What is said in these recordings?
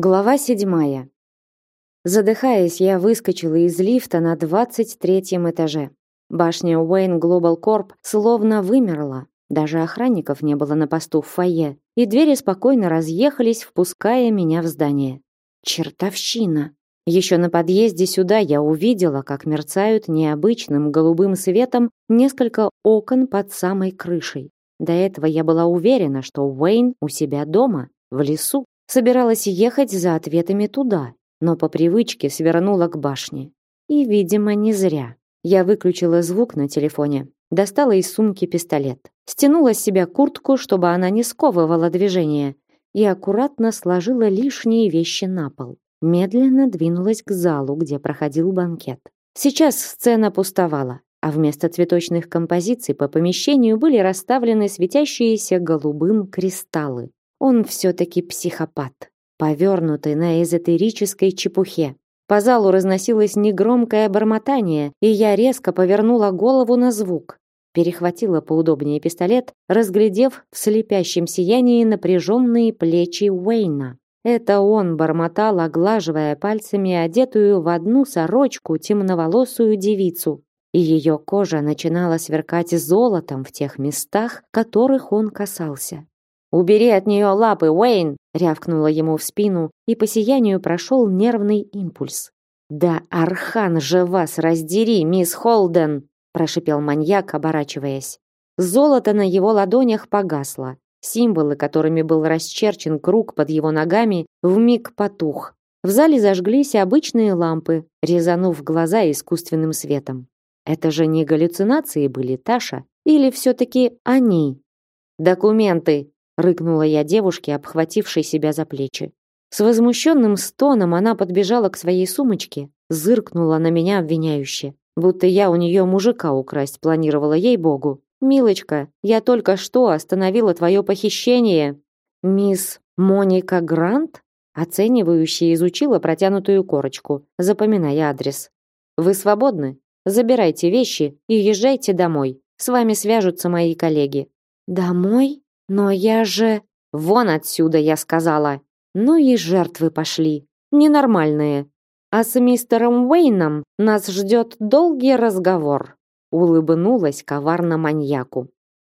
Глава седьмая. Задыхаясь, я выскочила из лифта на двадцать третьем этаже. Башня Уэйн Глобал Корп словно вымерла. Даже охранников не было на посту в фойе, и двери спокойно разъехались, впуская меня в здание. Чертовщина! Еще на подъезде сюда я увидела, как мерцают необычным голубым светом несколько окон под самой крышей. До этого я была уверена, что Уэйн у себя дома, в лесу. Собиралась ехать за ответами туда, но по привычке свернула к башне. И, видимо, не зря. Я выключила звук на телефоне, достала из сумки пистолет, стянула с себя куртку, чтобы она не сковывала движение, и аккуратно сложила лишние вещи на пол. Медленно двинулась к залу, где проходил банкет. Сейчас сцена пустовала, а вместо цветочных композиций по помещению были расставлены светящиеся голубым кристаллы. Он все-таки психопат, повернутый на эзотерической чепухе. По залу разносилось негромкое бормотание, и я резко повернула голову на звук. Перехватила поудобнее пистолет, разглядев в слепящем сиянии напряженные плечи Уэйна. Это он бормотал, оглаживая пальцами одетую в одну сорочку темноволосую девицу. И ее кожа начинала сверкать золотом в тех местах, которых он касался. «Убери от нее лапы, Уэйн!» рявкнула ему в спину, и по сиянию прошел нервный импульс. «Да архан же вас раздери, мисс Холден!» прошипел маньяк, оборачиваясь. Золото на его ладонях погасло. Символы, которыми был расчерчен круг под его ногами, вмиг потух. В зале зажглись обычные лампы, резанув глаза искусственным светом. Это же не галлюцинации были, Таша? Или все-таки они? «Документы!» Рыкнула я девушке, обхватившей себя за плечи. С возмущенным стоном она подбежала к своей сумочке, зыркнула на меня обвиняюще, будто я у нее мужика украсть планировала ей-богу. Милочка, я только что остановила твое похищение. Мисс Моника Грант оценивающе изучила протянутую корочку, запоминая адрес. Вы свободны? Забирайте вещи и езжайте домой. С вами свяжутся мои коллеги. Домой? Но я же... Вон отсюда, я сказала. Ну и жертвы пошли. Ненормальные. А с мистером Уэйном нас ждет долгий разговор. Улыбнулась коварно маньяку.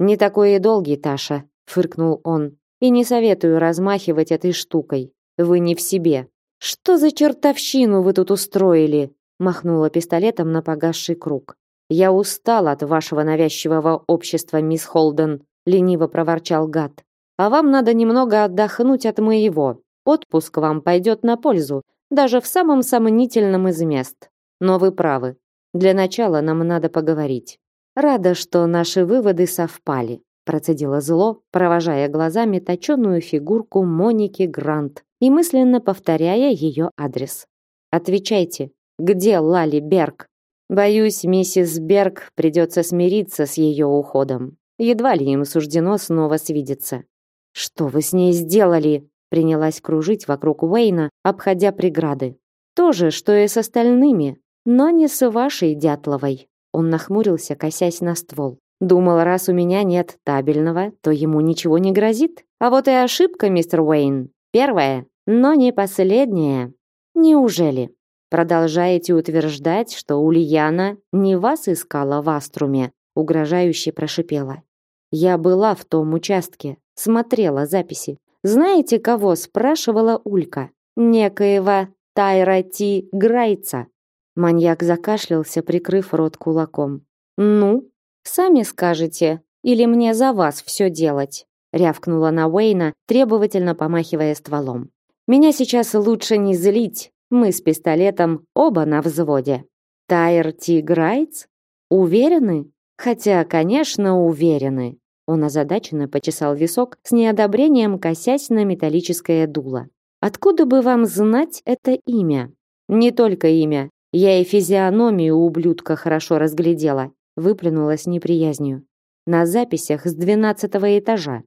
Не такой и долгий, Таша, фыркнул он. И не советую размахивать этой штукой. Вы не в себе. Что за чертовщину вы тут устроили? Махнула пистолетом на погасший круг. Я устал от вашего навязчивого общества, мисс Холден лениво проворчал гад. А вам надо немного отдохнуть от моего. Отпуск вам пойдет на пользу, даже в самом сомнительном из мест. Но вы правы. Для начала нам надо поговорить. Рада, что наши выводы совпали, процедила зло, провожая глазами точёную фигурку Моники Грант и мысленно повторяя ее адрес. Отвечайте, где Лали Берг? Боюсь, миссис Берг придется смириться с ее уходом. Едва ли им суждено снова свидеться. Что вы с ней сделали? Принялась кружить вокруг Уэйна, обходя преграды. То же, что и с остальными, но не с вашей Дятловой. Он нахмурился, косясь на ствол. Думал, раз у меня нет табельного, то ему ничего не грозит. А вот и ошибка, мистер Уэйн. Первая, но не последняя. Неужели? Продолжаете утверждать, что Ульяна не вас искала в Аструме? Угрожающе прошипела. Я была в том участке, смотрела записи. Знаете, кого спрашивала Улька? Некоего Тайра Ти Грайца. Маньяк закашлялся, прикрыв рот кулаком. Ну, сами скажете, или мне за вас все делать? рявкнула на Уэйна, требовательно помахивая стволом. Меня сейчас лучше не злить. Мы с пистолетом оба на взводе. Тайр Ти Грайц? Уверены? Хотя, конечно, уверены. Он озадаченно почесал висок с неодобрением, косясь на металлическое дуло. Откуда бы вам знать это имя? Не только имя. Я и физиономию ублюдка хорошо разглядела, выплюнула с неприязнью. На записях с двенадцатого этажа.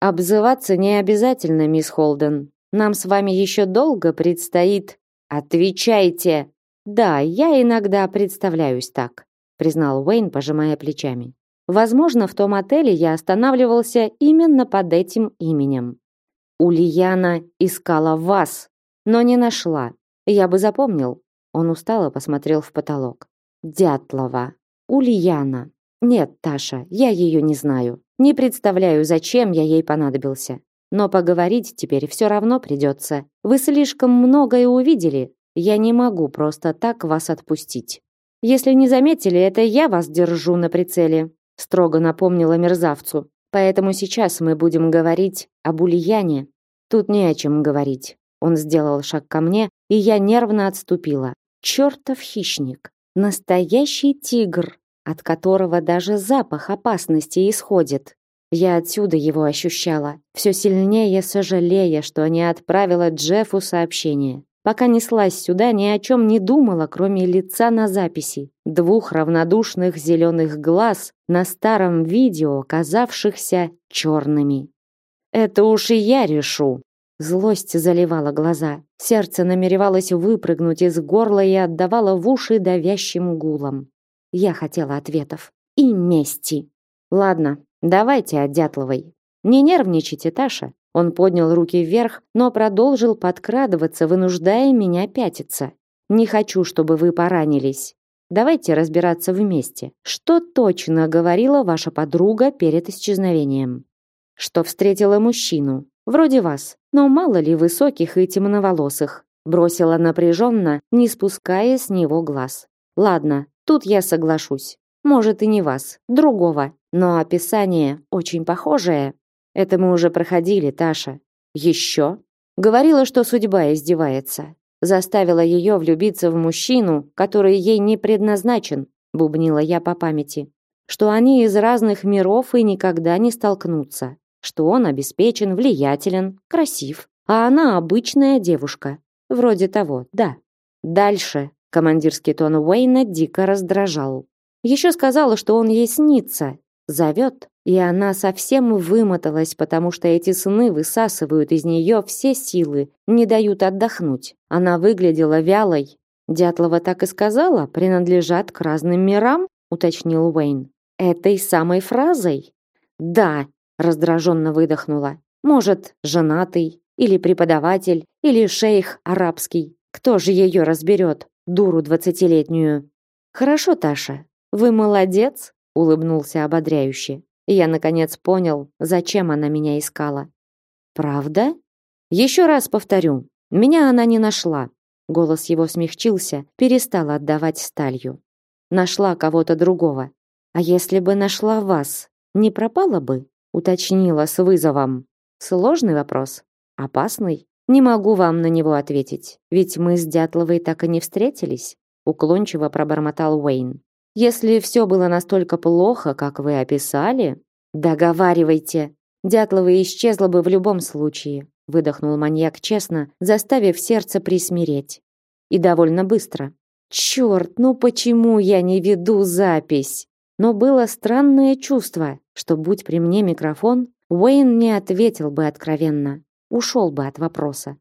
Обзываться не обязательно, мисс Холден. Нам с вами еще долго предстоит. Отвечайте. Да, я иногда представляюсь так признал Уэйн, пожимая плечами. Возможно, в том отеле я останавливался именно под этим именем. Ульяна искала вас, но не нашла. Я бы запомнил. Он устало посмотрел в потолок. Дятлова. Ульяна. Нет, Таша, я ее не знаю. Не представляю, зачем я ей понадобился. Но поговорить теперь все равно придется. Вы слишком многое увидели. Я не могу просто так вас отпустить. Если не заметили, это я вас держу на прицеле, строго напомнила мерзавцу. Поэтому сейчас мы будем говорить об Ульяне. Тут не о чем говорить. Он сделал шаг ко мне, и я нервно отступила. Чертов хищник, настоящий тигр, от которого даже запах опасности исходит. Я отсюда его ощущала, все сильнее сожалея, что не отправила Джеффу сообщение. Пока неслась сюда, ни о чем не думала, кроме лица на записи, двух равнодушных зеленых глаз на старом видео, казавшихся черными. Это уж и я решу. Злость заливала глаза, сердце намеревалось выпрыгнуть из горла и отдавало в уши давящим гулом. Я хотела ответов и мести. Ладно, давайте о Дятловой. Не нервничайте, Таша. Он поднял руки вверх, но продолжил подкрадываться, вынуждая меня пятиться. Не хочу, чтобы вы поранились. Давайте разбираться вместе. Что точно говорила ваша подруга перед исчезновением? Что встретила мужчину, вроде вас, но мало ли высоких и темноволосых. Бросила напряженно, не спуская с него глаз. Ладно, тут я соглашусь. Может и не вас, другого, но описание очень похожее. Это мы уже проходили, Таша. Еще? Говорила, что судьба издевается. Заставила ее влюбиться в мужчину, который ей не предназначен, бубнила я по памяти. Что они из разных миров и никогда не столкнутся. Что он обеспечен, влиятелен, красив. А она обычная девушка. Вроде того, да. Дальше. Командирский тон Уэйна дико раздражал. Еще сказала, что он ей снится. Зовет, и она совсем вымоталась, потому что эти сны высасывают из нее все силы, не дают отдохнуть. Она выглядела вялой. Дятлова так и сказала, принадлежат к разным мирам, уточнил Уэйн. Этой самой фразой? Да, раздраженно выдохнула. Может, женатый, или преподаватель, или шейх арабский. Кто же ее разберет, дуру двадцатилетнюю? Хорошо, Таша, вы молодец, улыбнулся ободряюще. Я наконец понял, зачем она меня искала. Правда? Еще раз повторю, меня она не нашла. Голос его смягчился, перестал отдавать сталью. Нашла кого-то другого. А если бы нашла вас, не пропала бы? уточнила с вызовом. Сложный вопрос, опасный. Не могу вам на него ответить, ведь мы с Дятловой так и не встретились, уклончиво пробормотал Уэйн. Если все было настолько плохо, как вы описали, договаривайте. Дятлова исчезла бы в любом случае, выдохнул маньяк честно, заставив сердце присмиреть. И довольно быстро. Черт, ну почему я не веду запись? Но было странное чувство, что будь при мне микрофон, Уэйн не ответил бы откровенно, ушел бы от вопроса.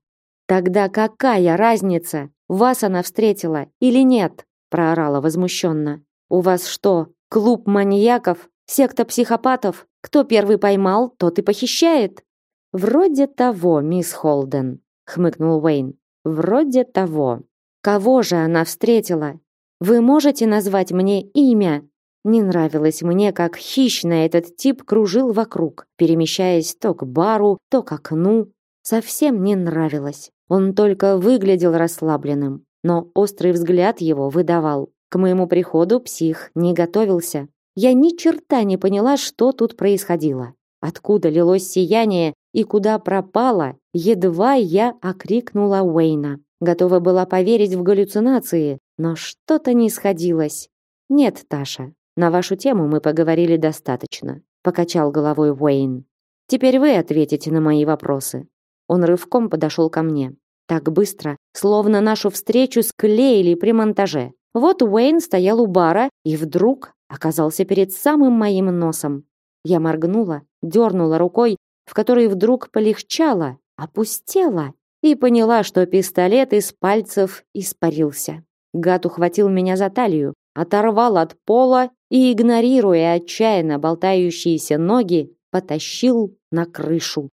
Тогда какая разница, вас она встретила или нет? проорала возмущенно. У вас что, клуб маньяков, секта психопатов? Кто первый поймал, тот и похищает. Вроде того, мисс Холден, хмыкнул Уэйн. Вроде того. Кого же она встретила? Вы можете назвать мне имя? Не нравилось мне, как хищно этот тип кружил вокруг, перемещаясь то к бару, то к окну. Совсем не нравилось. Он только выглядел расслабленным, но острый взгляд его выдавал. К моему приходу псих не готовился. Я ни черта не поняла, что тут происходило. Откуда лилось сияние и куда пропало, едва я окрикнула Уэйна. Готова была поверить в галлюцинации, но что-то не сходилось. Нет, Таша, на вашу тему мы поговорили достаточно, покачал головой Уэйн. Теперь вы ответите на мои вопросы. Он рывком подошел ко мне. Так быстро, словно нашу встречу склеили при монтаже. Вот Уэйн стоял у бара и вдруг оказался перед самым моим носом. Я моргнула, дернула рукой, в которой вдруг полегчало, опустела и поняла, что пистолет из пальцев испарился. Гад ухватил меня за талию, оторвал от пола и, игнорируя отчаянно болтающиеся ноги, потащил на крышу.